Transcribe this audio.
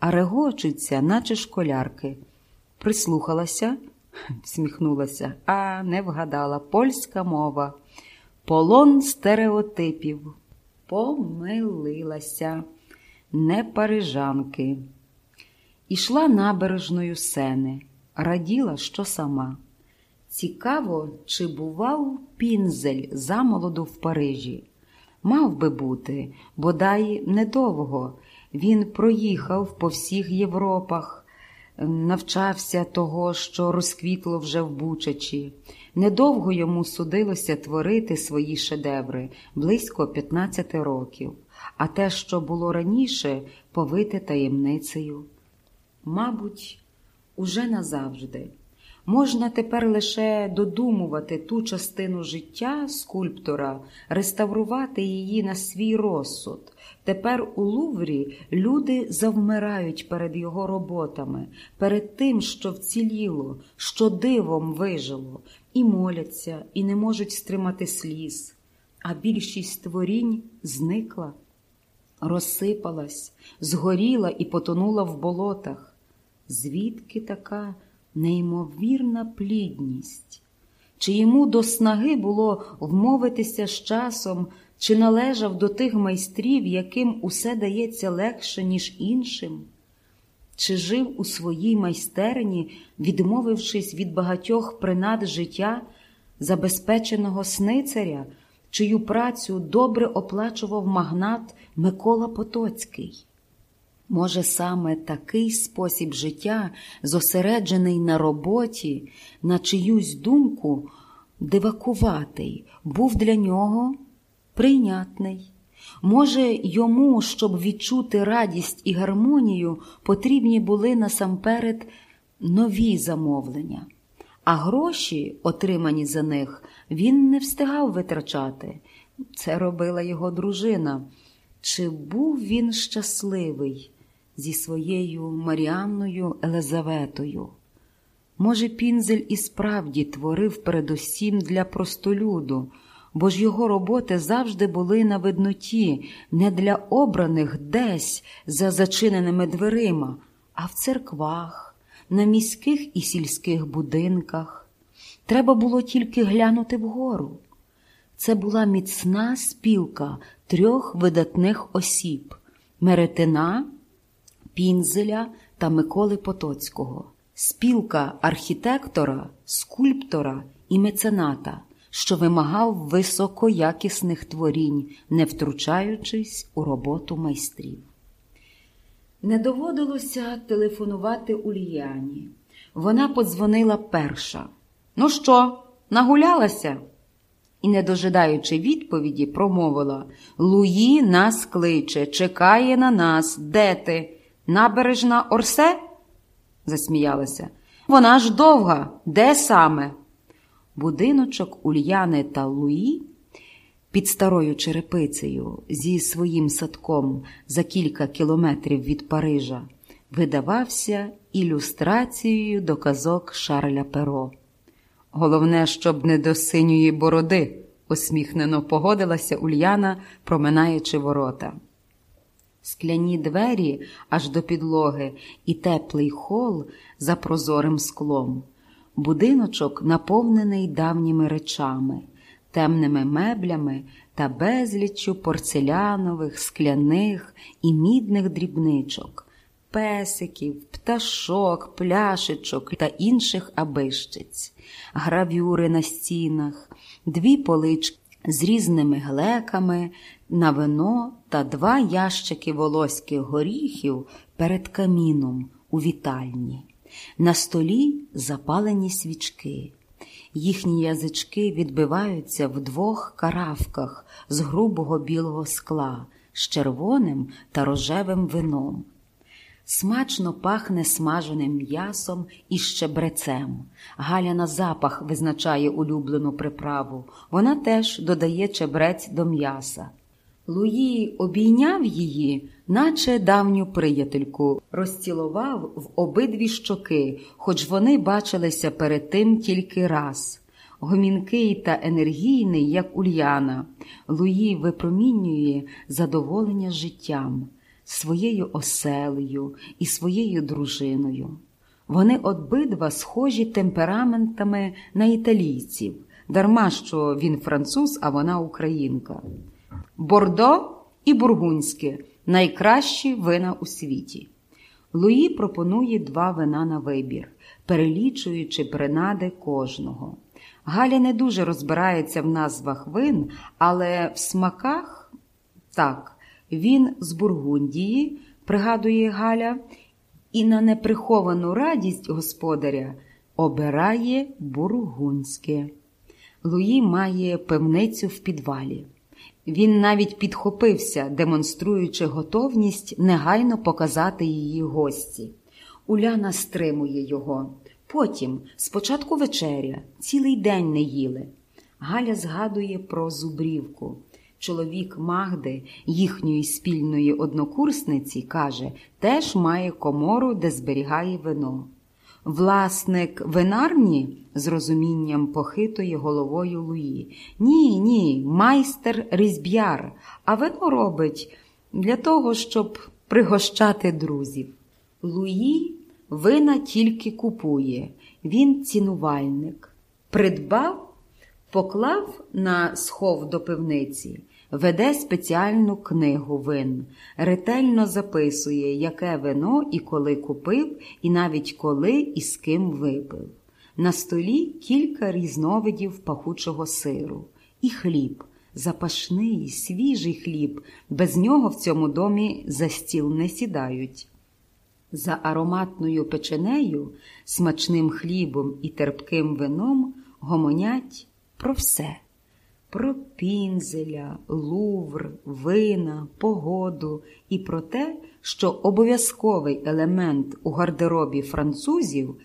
а регочуться, наче школярки. Прислухалася, всміхнулася, а не вгадала польська мова. Полон стереотипів. Помилилася, не парижанки. Ішла набережною сени, раділа, що сама. Цікаво, чи бував пінзель замолоду в Парижі. Мав би бути, бодай недовго. Він проїхав по всіх Європах, навчався того, що розквітло вже в Бучачі. Недовго йому судилося творити свої шедеври близько 15 років, а те, що було раніше, повите таємницею. Мабуть, уже назавжди. Можна тепер лише додумувати ту частину життя скульптора, реставрувати її на свій розсуд. Тепер у Луврі люди завмирають перед його роботами, перед тим, що вціліло, що дивом вижило, і моляться, і не можуть стримати сліз. А більшість творінь зникла, розсипалась, згоріла і потонула в болотах. Звідки така? Неймовірна плідність, чи йому до снаги було вмовитися з часом, чи належав до тих майстрів, яким усе дається легше, ніж іншим, чи жив у своїй майстерні, відмовившись від багатьох принад життя, забезпеченого сницаря, чию працю добре оплачував магнат Микола Потоцький. Може, саме такий спосіб життя, зосереджений на роботі, на чиюсь думку, дивакуватий, був для нього прийнятний. Може, йому, щоб відчути радість і гармонію, потрібні були насамперед нові замовлення, а гроші, отримані за них, він не встигав витрачати. Це робила його дружина. Чи був він щасливий? Зі своєю Маріанною Елизаветою. Може, Пінзель і справді творив передусім для простолюду, бо ж його роботи завжди були на видноті, не для обраних десь за зачиненими дверима, а в церквах, на міських і сільських будинках. Треба було тільки глянути вгору. Це була міцна спілка трьох видатних осіб Меретина. Пінзеля та Миколи Потоцького, спілка архітектора, скульптора і мецената, що вимагав високоякісних творінь, не втручаючись у роботу майстрів. Не доводилося телефонувати Ульяні. Вона подзвонила перша. Ну що, нагулялася? І, не дожидаючи відповіді, промовила Луї нас кличе, чекає на нас. Де ти? Набережна Орсе? засміялася. Вона ж довга. Де саме? Будиночок Ульяни та Луї під старою черепицею зі своїм садком за кілька кілометрів від Парижа видавався ілюстрацією до казок Шарля Перо. Головне, щоб не до синьої бороди, усміхнено погодилася Ульяна, проминаючи ворота скляні двері аж до підлоги і теплий хол за прозорим склом, будиночок наповнений давніми речами, темними меблями та безліччю порцелянових, скляних і мідних дрібничок. Песиків, пташок, пляшечок та інших абищиць, гравюри на стінах, дві полички з різними глеками на вино та два ящики волоських горіхів перед каміном у вітальні. На столі запалені свічки. Їхні язички відбиваються в двох каравках з грубого білого скла з червоним та рожевим вином. Смачно пахне смаженим м'ясом і щебрецем. Галя на запах визначає улюблену приправу. Вона теж додає чебрець до м'яса. Луї обійняв її, наче давню приятельку, розцілував в обидві щоки, хоч вони бачилися перед тим тільки раз. Гомінкий та енергійний, як Ульяна, Луї випромінює задоволення життям. Своєю оселею і своєю дружиною. Вони обидва схожі темпераментами на італійців, дарма що він француз, а вона українка. Бордо і бургунське найкращі вина у світі. Луї пропонує два вина на вибір, перелічуючи принади кожного. Галя не дуже розбирається в назвах вин, але в смаках так, він з Бургундії, пригадує Галя, і на неприховану радість господаря обирає бургунське. Луї має пивницю в підвалі. Він навіть підхопився, демонструючи готовність негайно показати її гості. Уляна стримує його. Потім, спочатку вечеря, цілий день не їли. Галя згадує про зубрівку. Чоловік Магди, їхньої спільної однокурсниці, каже, теж має комору, де зберігає вино. Власник винарні з розумінням похитує головою Луї. Ні, ні, майстер різьбяр, а вино робить для того, щоб пригощати друзів. Луї вина тільки купує, він цінувальник. Придбав, поклав на схов до пивниці, веде спеціальну книгу вин, ретельно записує, яке вино і коли купив, і навіть коли і з ким випив. На столі кілька різновидів пахучого сиру і хліб. Запашний, свіжий хліб, без нього в цьому домі за стіл не сідають. За ароматною печенею, смачним хлібом і терпким вином гомонять про все. Про пінзеля, лувр, вина, погоду і про те, що обов'язковий елемент у гардеробі французів